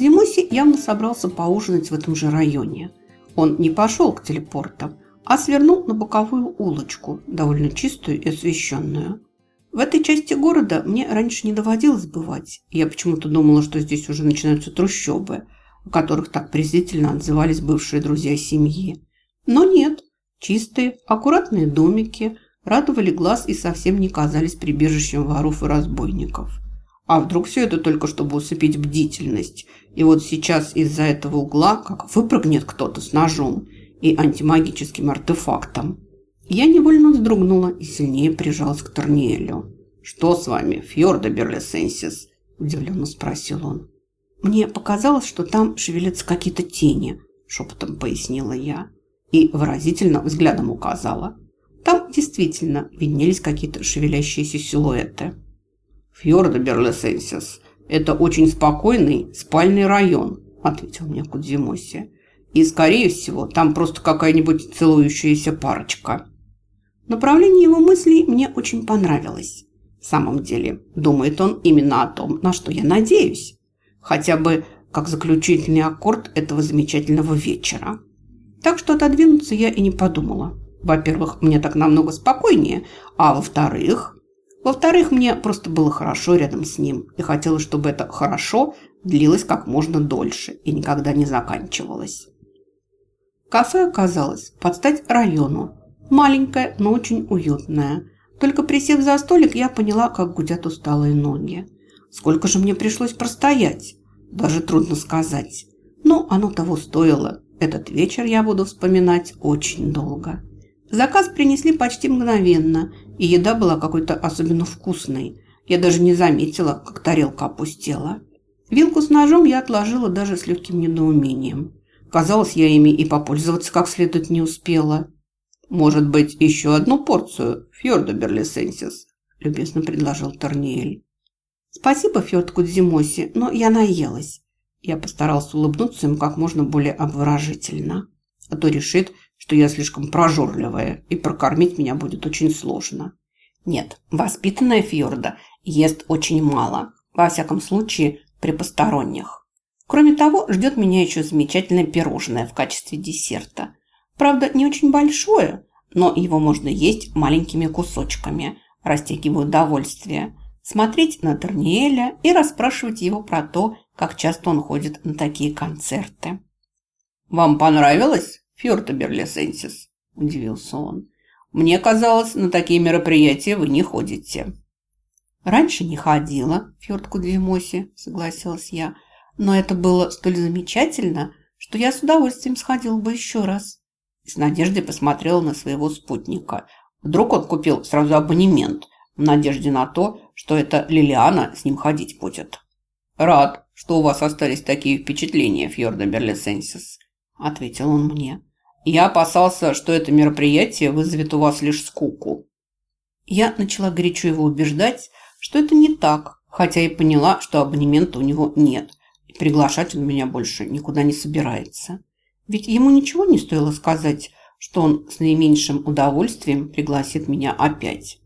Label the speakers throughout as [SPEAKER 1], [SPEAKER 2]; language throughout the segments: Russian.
[SPEAKER 1] Кудзимоси явно собрался поужинать в этом же районе. Он не пошел к телепортам, а свернул на боковую улочку, довольно чистую и освещенную. В этой части города мне раньше не доводилось бывать. Я почему-то думала, что здесь уже начинаются трущобы, о которых так презрительно отзывались бывшие друзья семьи. Но нет, чистые, аккуратные домики радовали глаз и совсем не казались прибежищем воров и разбойников. А вдруг все это только чтобы усыпить бдительность? И вот сейчас из-за этого угла как выпрыгнет кто-то с ножом и антимагическим артефактом. Я невольно вздрогнула и сильнее прижалась к Торниэлю. «Что с вами, Фьорда Берлисенсис?» – удивленно спросил он. «Мне показалось, что там шевелятся какие-то тени», – шепотом пояснила я. И выразительно взглядом указала. Там действительно виднелись какие-то шевелящиеся силуэты. «Фьорда Берлисенсис – это очень спокойный спальный район», – ответил мне Кудзимоси. «И, скорее всего, там просто какая-нибудь целующаяся парочка». Направление его мыслей мне очень понравилось. В самом деле, думает он именно о том, на что я надеюсь. Хотя бы как заключительный аккорд этого замечательного вечера. Так что отодвинуться я и не подумала. Во-первых, мне так намного спокойнее, а во-вторых... Во-вторых, мне просто было хорошо рядом с ним, и хотелось, чтобы это «хорошо» длилось как можно дольше и никогда не заканчивалось. Кафе оказалось под стать району, Маленькая, но очень уютная. Только присев за столик, я поняла, как гудят усталые ноги. Сколько же мне пришлось простоять? Даже трудно сказать. Но оно того стоило. Этот вечер я буду вспоминать очень долго. Заказ принесли почти мгновенно, и еда была какой-то особенно вкусной. Я даже не заметила, как тарелка опустела. Вилку с ножом я отложила даже с легким недоумением. Казалось, я ими и попользоваться как следует не успела. «Может быть, еще одну порцию, Фьорда Берлисенсис?» – любезно предложил Торниэль. «Спасибо, Фьорд Кудзимоси, но я наелась». Я постарался улыбнуться им как можно более обворожительно. А то решит, что я слишком прожорливая, и прокормить меня будет очень сложно. Нет, воспитанная Фьорда ест очень мало, во всяком случае при посторонних. Кроме того, ждет меня еще замечательное пирожное в качестве десерта. Правда, не очень большое, но его можно есть маленькими кусочками, растягивая удовольствие, смотреть на Терниэля и расспрашивать его про то, как часто он ходит на такие концерты. «Вам понравилось, Фьорта Берлисенсис?» – удивился он. «Мне казалось, на такие мероприятия вы не ходите». «Раньше не ходила, Фьорд Кудвимоси», – согласилась я. «Но это было столь замечательно, что я с удовольствием сходила бы еще раз». С надеждой посмотрела на своего спутника. Вдруг он купил сразу абонемент в надежде на то, что это Лилиана с ним ходить будет. «Рад, что у вас остались такие впечатления, Фьорда Берлисенсис», – ответил он мне. «Я опасался, что это мероприятие вызовет у вас лишь скуку». Я начала горячо его убеждать, что это не так, хотя и поняла, что абонемента у него нет, и приглашать он меня больше никуда не собирается. Ведь ему ничего не стоило сказать, что он с наименьшим удовольствием пригласит меня опять.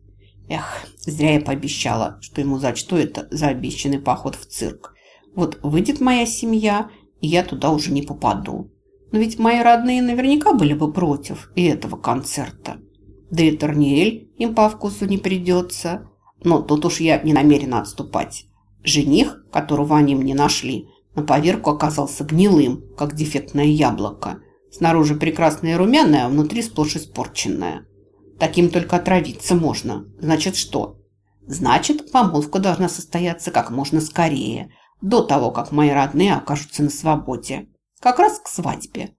[SPEAKER 1] Эх, зря я пообещала, что ему зачту это за обещанный поход в цирк. Вот выйдет моя семья, и я туда уже не попаду. Но ведь мои родные наверняка были бы против и этого концерта. Да и Торниэль им по вкусу не придется. Но тут уж я не намерена отступать. Жених, которого они мне нашли, на поверку оказался гнилым, как дефектное яблоко. Снаружи прекрасное румяное, а внутри сплошь испорченное. Таким только отравиться можно. Значит, что? Значит, помолвка должна состояться как можно скорее, до того, как мои родные окажутся на свободе. Как раз к свадьбе.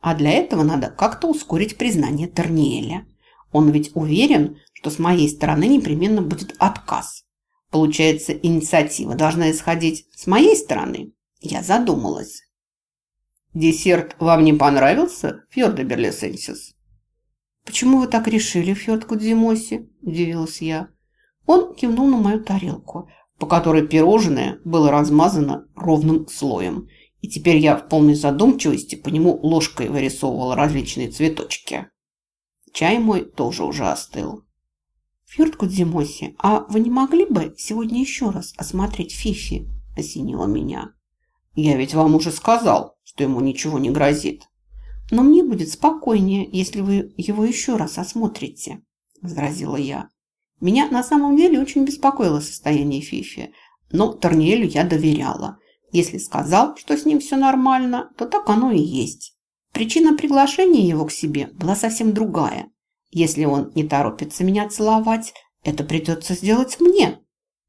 [SPEAKER 1] А для этого надо как-то ускорить признание Терниэля. Он ведь уверен, что с моей стороны непременно будет отказ. Получается, инициатива должна исходить с моей стороны. Я задумалась. «Десерт вам не понравился, Фьорда Берлисенсис?» «Почему вы так решили, Фьорд Кудзимоси?» – удивилась я. Он кивнул на мою тарелку, по которой пирожное было размазано ровным слоем. И теперь я в полной задумчивости по нему ложкой вырисовывала различные цветочки. Чай мой тоже уже остыл. «Фьорд Кудзимоси, а вы не могли бы сегодня еще раз осмотреть Фифи?» – осенило меня. Я ведь вам уже сказал, что ему ничего не грозит.
[SPEAKER 2] Но мне будет спокойнее, если вы его еще раз осмотрите, возразила я. Меня на самом деле очень беспокоило состояние Фифи, но Торниэлю я доверяла. Если сказал, что с ним все нормально, то так оно и есть. Причина приглашения его к себе была совсем другая. Если он не торопится меня целовать, это придется сделать мне.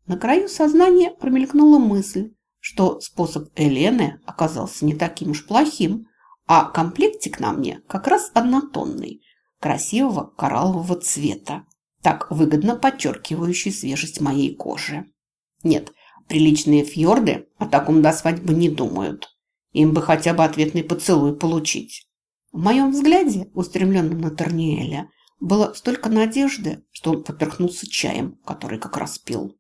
[SPEAKER 2] На краю сознания промелькнула мысль, что способ Елены оказался не таким уж плохим, а комплектик на мне как раз однотонный, красивого кораллового цвета, так выгодно подчеркивающий свежесть моей кожи. Нет, приличные фьорды о таком до свадьбы не думают. Им бы хотя бы ответный поцелуй получить. В моем взгляде, устремленном на Торниэля, было столько надежды, что он поперхнулся чаем, который как раз пил.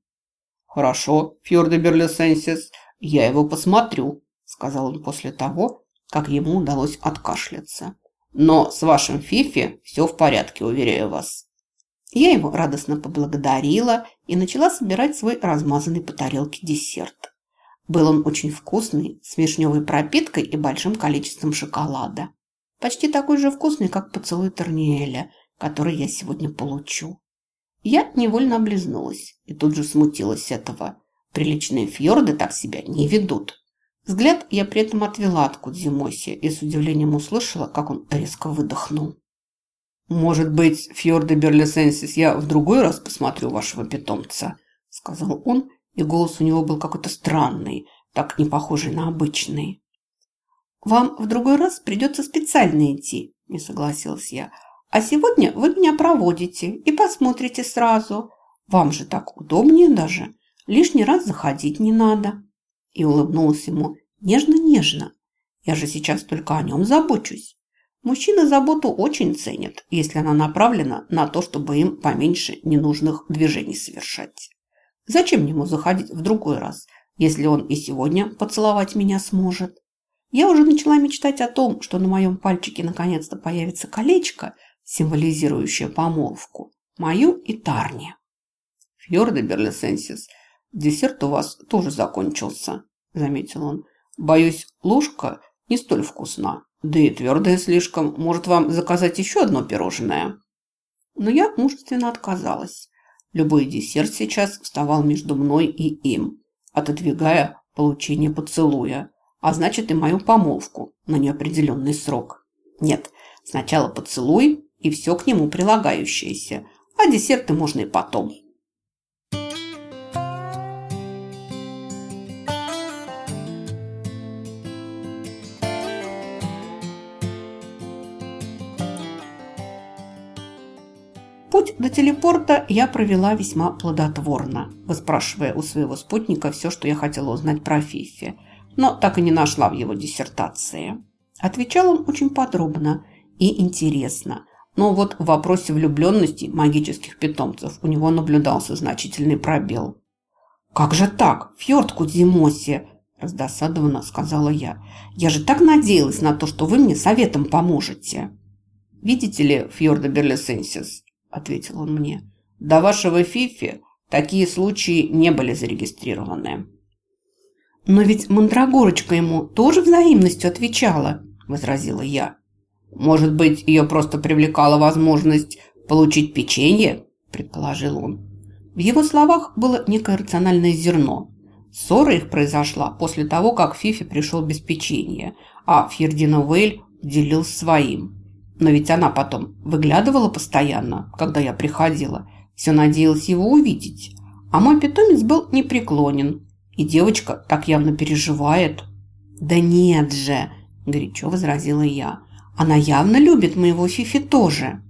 [SPEAKER 1] «Хорошо, Фьорде Берлисенсис, я его посмотрю», сказал он после того, как ему удалось откашляться. «Но с вашим Фифи все в порядке, уверяю вас».
[SPEAKER 2] Я его радостно поблагодарила и начала собирать свой размазанный по тарелке десерт. Был он очень вкусный, с вишневой пропиткой и большим количеством шоколада. Почти такой же вкусный, как поцелуй Торниэля, который я сегодня получу. Я невольно облизнулась и тут же смутилась этого. Приличные фьорды так себя не ведут. Взгляд я при этом отвела от Кудзимоси и с удивлением услышала, как он резко выдохнул.
[SPEAKER 1] «Может быть, Фьорды Берлисенсис, я в другой раз посмотрю вашего питомца?» Сказал он и голос у него был какой-то странный, так не похожий на обычный.
[SPEAKER 2] «Вам в другой раз придется специально идти», – не согласилась я. «А сегодня вы меня проводите и посмотрите сразу. Вам же так удобнее даже. Лишний раз заходить не надо». И улыбнулась ему нежно-нежно. «Я же сейчас только о нем забочусь». Мужчины заботу очень ценят, если она направлена на то, чтобы им поменьше ненужных движений совершать. Зачем ему заходить в другой раз, если он и сегодня поцеловать меня сможет? Я уже начала мечтать о том, что на моем пальчике наконец-то появится колечко, символизирующее помолвку, мою и Тарни.
[SPEAKER 1] Фьорда Берлисенсис, десерт у вас тоже закончился, заметил он. Боюсь, ложка не столь вкусна, да и твердая слишком. Может, вам заказать еще одно пирожное?
[SPEAKER 2] Но я мужественно отказалась. Любой десерт сейчас вставал между мной и им, отодвигая получение поцелуя, а значит и мою помолвку на неопределенный срок. Нет, сначала поцелуй и все к нему прилагающееся, а десерты можно и потом. До телепорта я провела весьма плодотворно, выспрашивая у своего спутника все, что я хотела узнать про Фифи, но так и не нашла в его диссертации. Отвечал он очень подробно и интересно, но вот в вопросе влюбленности магических питомцев у него наблюдался значительный пробел. «Как же так, Фьорд Кудзимоси?» – раздосадованно сказала я. «Я же так надеялась на то, что вы мне советом поможете».
[SPEAKER 1] «Видите ли, Фьорда Берлисенсис, – ответил он мне. «До вашего Фифи такие случаи не были зарегистрированы».
[SPEAKER 2] «Но ведь Мандрагорочка ему тоже взаимностью отвечала», – возразила я.
[SPEAKER 1] «Может быть, ее просто привлекала возможность получить печенье?» – предположил он.
[SPEAKER 2] В его словах было некое рациональное зерно. Ссора их произошла после того, как Фифи пришел без печенья, а Фьердина Уэйль делил своим. Но ведь она потом выглядывала постоянно, когда я приходила. Все надеялась его увидеть. А мой питомец был непреклонен. И девочка так явно переживает. «Да нет же!» – горячо возразила я. «Она явно любит моего Фифи тоже».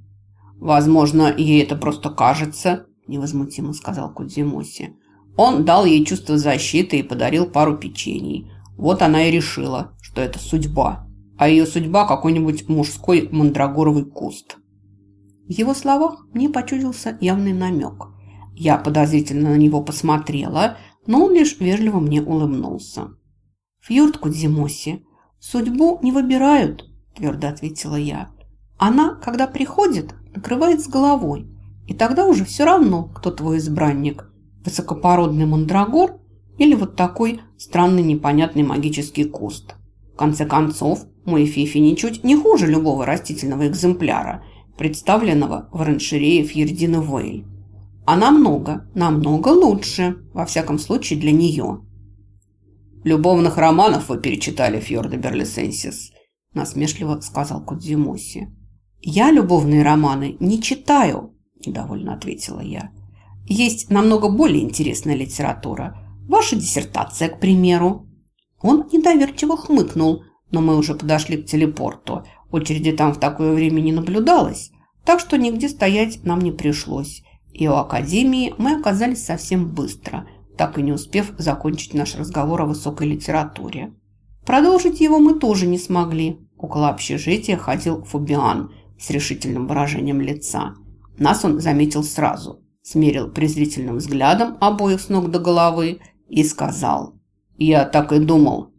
[SPEAKER 1] «Возможно, ей это просто кажется», – невозмутимо сказал Кудзимоси. Он дал ей чувство защиты и подарил пару печений. Вот она и решила, что это судьба а ее судьба какой-нибудь мужской мандрагоровый куст.
[SPEAKER 2] В его словах мне почудился явный намек. Я подозрительно на него посмотрела, но он лишь вежливо мне улыбнулся. «Фьорд Кудзимоси, судьбу не выбирают», – твердо ответила я. «Она, когда приходит, накрывает с головой, и тогда уже все равно, кто твой избранник – высокопородный мандрагор
[SPEAKER 1] Или вот такой странный непонятный магический куст. В конце концов, мой фифи ничуть не хуже любого растительного экземпляра, представленного в оранжерее Фьердина Вейль. А намного, намного лучше, во всяком случае для нее.
[SPEAKER 2] «Любовных романов вы перечитали, Фьорда Берлисенсис», – насмешливо сказал Кудзимоси.
[SPEAKER 1] «Я любовные романы не читаю», – недовольно ответила я. «Есть намного более интересная литература. Ваша диссертация, к примеру». Он недоверчиво хмыкнул, но мы уже подошли к телепорту. Очереди там в такое время не наблюдалось, так что нигде стоять нам не пришлось. И у Академии мы оказались совсем быстро, так и не успев закончить наш разговор о высокой литературе. Продолжить его мы тоже не смогли. Около общежития ходил Фабиан с решительным выражением лица. Нас он заметил сразу, смерил презрительным взглядом обоих с ног до головы и сказал «Я так и думал,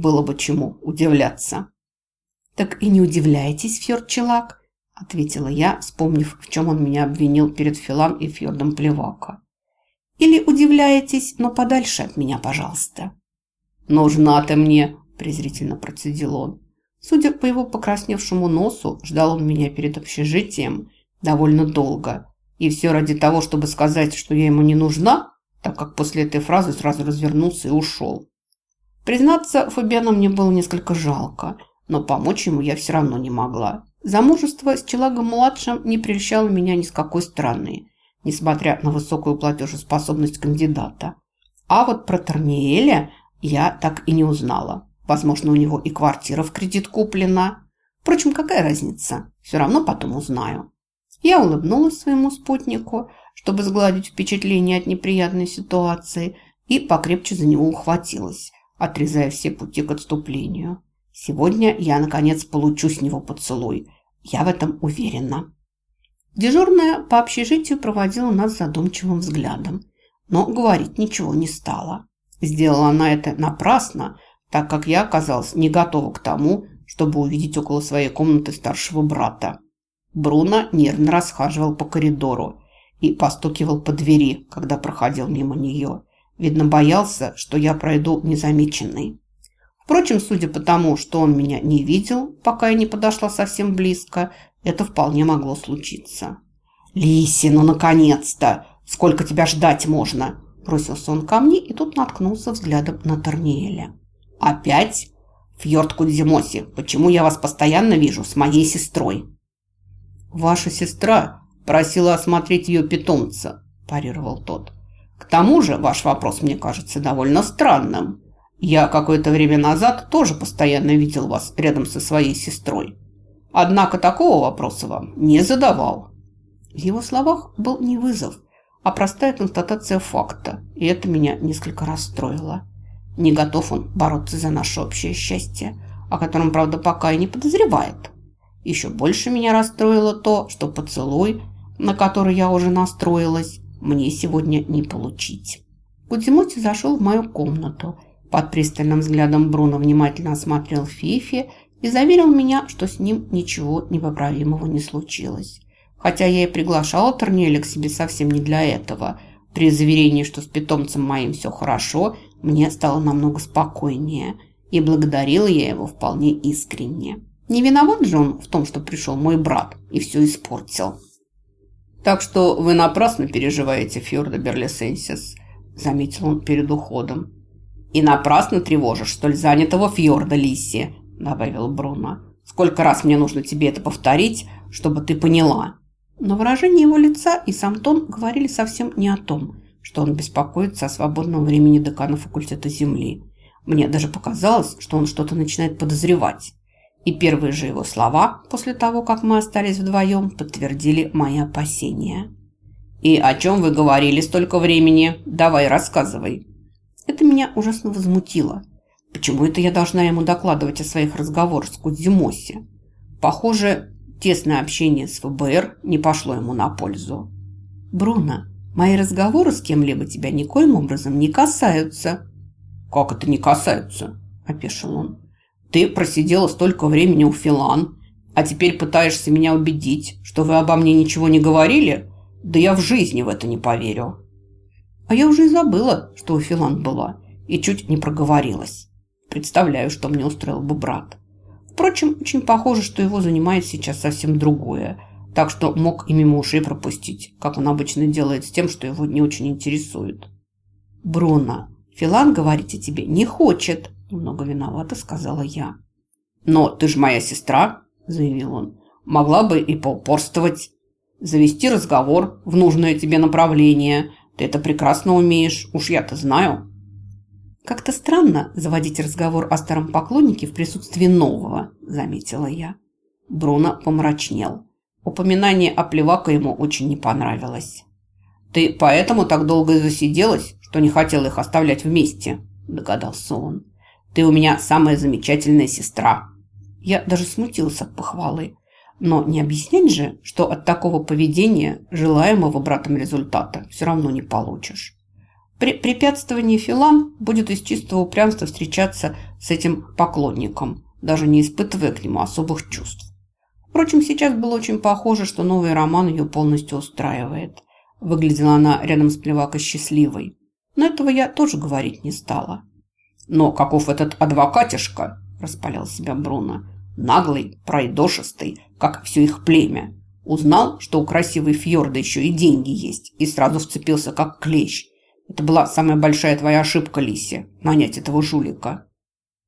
[SPEAKER 1] было бы чему удивляться». «Так и не удивляйтесь, Фьорд-Челак», ответила я, вспомнив, в чем он меня обвинил перед Филам и Фьордом Плевака. «Или удивляетесь, но подальше от меня, пожалуйста».
[SPEAKER 2] «Нужна ты мне», –
[SPEAKER 1] презрительно процедил он. Судя по его покрасневшему носу, ждал он меня перед общежитием довольно долго. И все ради того, чтобы сказать, что я ему не нужна, так как после этой фразы сразу развернулся и ушел. Признаться, Фабиана мне было несколько жалко, но помочь ему я все равно не могла. Замужество с Челагом-младшим не прельщало меня ни с какой стороны, несмотря на высокую платежеспособность кандидата. А вот про Торниэля я так и не узнала. Возможно, у него и квартира в кредит куплена. Впрочем, какая разница? Все равно потом узнаю. Я улыбнулась своему спутнику, чтобы сгладить впечатление от неприятной ситуации, и покрепче за него ухватилась, отрезая все пути к отступлению. Сегодня я, наконец, получу с него поцелуй. Я в этом уверена. Дежурная по общежитию проводила нас задумчивым взглядом, но говорить ничего не стала. Сделала она это напрасно, так как я оказалась не готова к тому, чтобы увидеть около своей комнаты старшего брата. Бруно нервно расхаживал по коридору и постукивал по двери, когда проходил мимо нее. Видно, боялся, что я пройду незамеченной. Впрочем, судя по тому, что он меня не видел, пока я не подошла совсем близко, это вполне могло случиться. «Лиси, ну наконец-то! Сколько тебя ждать можно?» Бросился он ко мне и тут наткнулся взглядом на Торниэля. «Опять? Фьорд Кудзимоси, почему я вас постоянно вижу с моей сестрой?»
[SPEAKER 2] «Ваша сестра просила осмотреть ее питомца», – парировал тот. «К тому же ваш вопрос мне кажется довольно странным. Я какое-то время назад тоже постоянно видел вас рядом со своей сестрой. Однако такого вопроса вам не задавал.
[SPEAKER 1] В его словах был не вызов, а простая констатация факта, и это меня несколько расстроило. Не готов он бороться за наше общее счастье, о котором, правда, пока и не подозревает. Еще больше меня расстроило то, что поцелуй, на который я уже настроилась, мне сегодня не получить. Кудзимути зашел в мою комнату под пристальным взглядом Бруно внимательно осмотрел Фифи и заверил меня, что с ним ничего непоправимого не случилось. Хотя я и приглашала Торнеля к себе совсем не для этого. При заверении, что с питомцем моим все хорошо, мне стало намного спокойнее. И благодарила я его вполне искренне. Не виноват же он в том, что пришел мой брат и все испортил.
[SPEAKER 2] «Так что вы напрасно переживаете, Фьорда Берлисенсис», – заметил он перед уходом.
[SPEAKER 1] «И напрасно тревожишь столь занятого фьорда Лисси», – добавил Бруно. «Сколько раз мне нужно тебе это повторить, чтобы ты поняла?» Но выражение его лица и сам тон говорили совсем не о том, что он беспокоится о свободном времени декана факультета Земли. Мне даже показалось, что он что-то начинает подозревать. И первые же его слова, после того, как мы остались вдвоем, подтвердили мои опасения. «И о чем вы говорили столько времени? Давай, рассказывай». Это меня ужасно возмутило. Почему это я должна ему докладывать о своих разговорах с Кудзимоси? Похоже, тесное общение с ФБР не пошло ему на пользу. «Бруно, мои разговоры с кем-либо тебя никоим образом не касаются».
[SPEAKER 2] «Как это не касаются?» – опешил он. «Ты просидела столько времени у Филан, а теперь пытаешься меня убедить, что вы обо мне ничего не говорили? Да я в жизни в это не поверю».
[SPEAKER 1] А я уже и забыла, что у Филан была. и чуть не проговорилась. Представляю, что мне устроил бы брат. Впрочем, очень похоже, что его занимает сейчас совсем другое, так что мог и мимо ушей пропустить, как он обычно делает с тем, что его не очень интересует.
[SPEAKER 2] «Бруно, Филан говорить о тебе не хочет», – немного виновата сказала я.
[SPEAKER 1] «Но ты же моя сестра», – заявил он. «Могла бы и поупорствовать, завести разговор в нужное тебе направление. Ты это прекрасно умеешь, уж я-то знаю».
[SPEAKER 2] «Как-то странно заводить разговор о старом поклоннике в присутствии нового», – заметила я.
[SPEAKER 1] Бруно помрачнел. Упоминание о плевака ему очень не понравилось. «Ты поэтому так долго и засиделась, что не хотела их оставлять вместе?» – догадался он. «Ты у меня самая замечательная сестра».
[SPEAKER 2] Я даже смутился от похвалы. Но не объяснять же, что от такого поведения желаемого братом результата все равно не получишь. При препятствовании Филан будет из чистого упрямства встречаться с этим поклонником, даже не испытывая к нему особых чувств. Впрочем, сейчас было очень похоже, что новый роман ее полностью устраивает. Выглядела она рядом с Плевакой счастливой. Но этого я тоже говорить не стала.
[SPEAKER 1] «Но каков этот адвокатишка?» – распалял себя Бруно. «Наглый, пройдошистый, как все их племя. Узнал, что у красивой Фьорда еще и деньги есть, и сразу вцепился как клещ – это была самая большая твоя ошибка, Лиси, нанять этого жулика.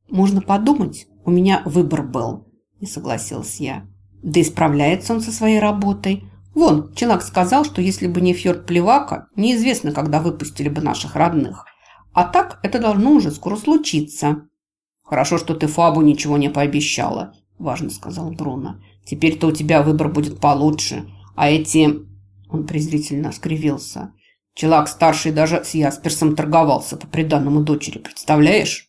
[SPEAKER 2] Можно подумать, у меня выбор был, не согласилась я. Да и справляется он со своей работой. Вон, Челак сказал, что если бы не Фьорд Плевака, неизвестно, когда выпустили бы наших родных. А так это должно уже скоро случиться.
[SPEAKER 1] Хорошо, что ты Фабу ничего не пообещала, важно сказал Бруно. Теперь-то у тебя выбор будет получше. А эти... Он презрительно скривился. Челак-старший даже с Ясперсом торговался по приданному дочери, представляешь?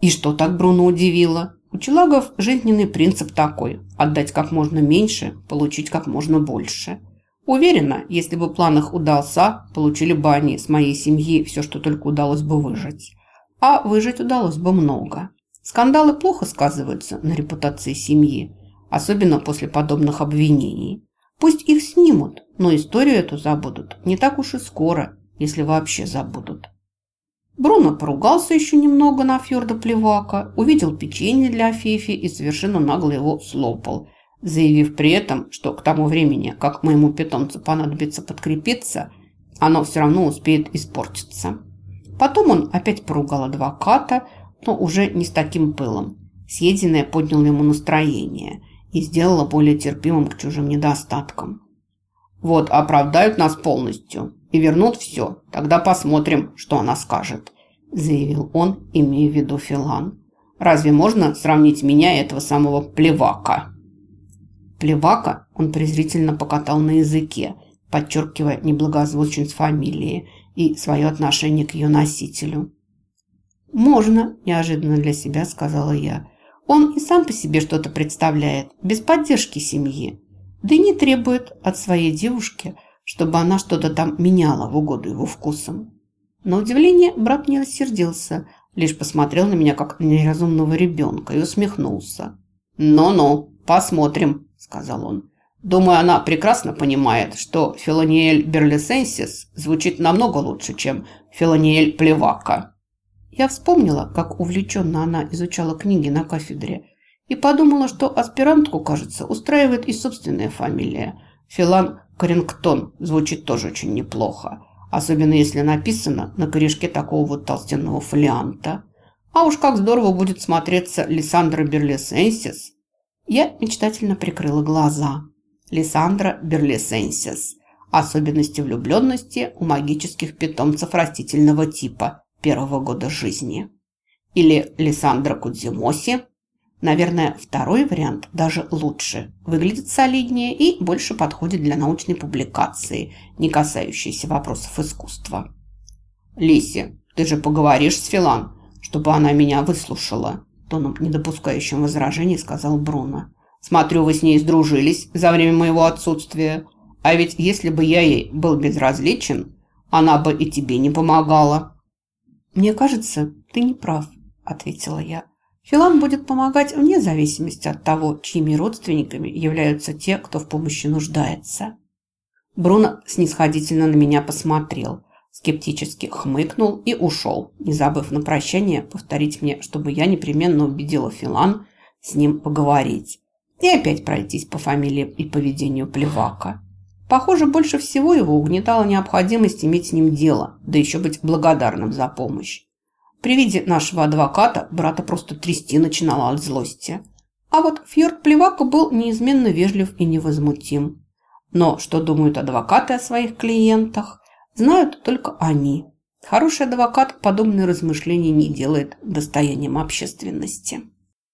[SPEAKER 2] И что так Бруно удивило? У Челагов жизненный принцип такой – отдать как можно меньше, получить как можно больше. Уверена, если бы план их удался, получили бы они с моей семьи все, что только удалось бы выжить. А выжить удалось бы много. Скандалы плохо сказываются на репутации семьи, особенно после подобных обвинений. Пусть их снимут, но историю эту забудут не так уж и скоро, если вообще забудут. Бруно поругался еще немного на Фьорда Плевака, увидел печенье для Фифи и совершенно нагло его слопал, заявив при этом, что к тому времени, как моему питомцу понадобится подкрепиться, оно все равно успеет испортиться. Потом он опять поругал адвоката, но уже не с таким пылом. Съеденное подняло ему настроение и сделало более терпимым к чужим недостаткам.
[SPEAKER 1] Вот, оправдают нас полностью и вернут все. Тогда посмотрим, что она скажет», – заявил он, имея в виду Филан. «Разве можно сравнить меня и этого самого плевака?»
[SPEAKER 2] Плевака он презрительно покатал на языке, подчеркивая неблагозвучность фамилии и свое отношение к ее носителю. «Можно», – неожиданно для себя сказала я. «Он и сам по себе что-то представляет, без поддержки семьи да и не требует от своей девушки, чтобы она что-то там меняла в угоду его вкусам. На удивление брат не рассердился, лишь посмотрел на меня как на неразумного ребенка и усмехнулся.
[SPEAKER 1] «Ну-ну, посмотрим», – сказал он. «Думаю, она прекрасно понимает, что Филониэль Берлисенсис звучит намного лучше, чем Филониэль Плевака».
[SPEAKER 2] Я вспомнила, как увлеченно она изучала книги на кафедре и подумала, что аспирантку, кажется, устраивает и собственная фамилия. Филан Карингтон звучит тоже очень неплохо, особенно если написано на корешке такого вот толстенного фолианта. А уж как здорово будет смотреться Лиссандра Берлисенсис. Я мечтательно прикрыла глаза. Лиссандра Берлисенсис. Особенности влюбленности у магических питомцев растительного типа первого года жизни. Или Лиссандра Кудзимоси Наверное, второй вариант даже лучше. Выглядит солиднее и больше подходит для научной публикации, не касающейся вопросов искусства.
[SPEAKER 1] «Лиси, ты же поговоришь с Филан, чтобы она меня выслушала», тоном, не допускающим возражений, сказал Бруно. «Смотрю, вы с ней сдружились за время моего отсутствия. А ведь если бы я ей был безразличен, она бы и тебе не помогала».
[SPEAKER 2] «Мне кажется, ты не прав», – ответила я. Филан будет помогать вне зависимости от того, чьими родственниками являются те, кто в помощи нуждается.
[SPEAKER 1] Бруно снисходительно на меня посмотрел.
[SPEAKER 2] Скептически хмыкнул и ушел, не забыв на прощание повторить мне, чтобы я непременно убедила Филан с ним поговорить. И опять пройтись по фамилии и поведению Плевака. Похоже, больше всего его угнетала необходимость иметь с ним дело, да еще быть благодарным за помощь. При виде нашего адвоката брата просто трясти начинала от злости. А вот Фьорд Плевака был неизменно вежлив и невозмутим. Но что думают адвокаты о своих клиентах, знают только они. Хороший адвокат подобные размышления не делает достоянием общественности.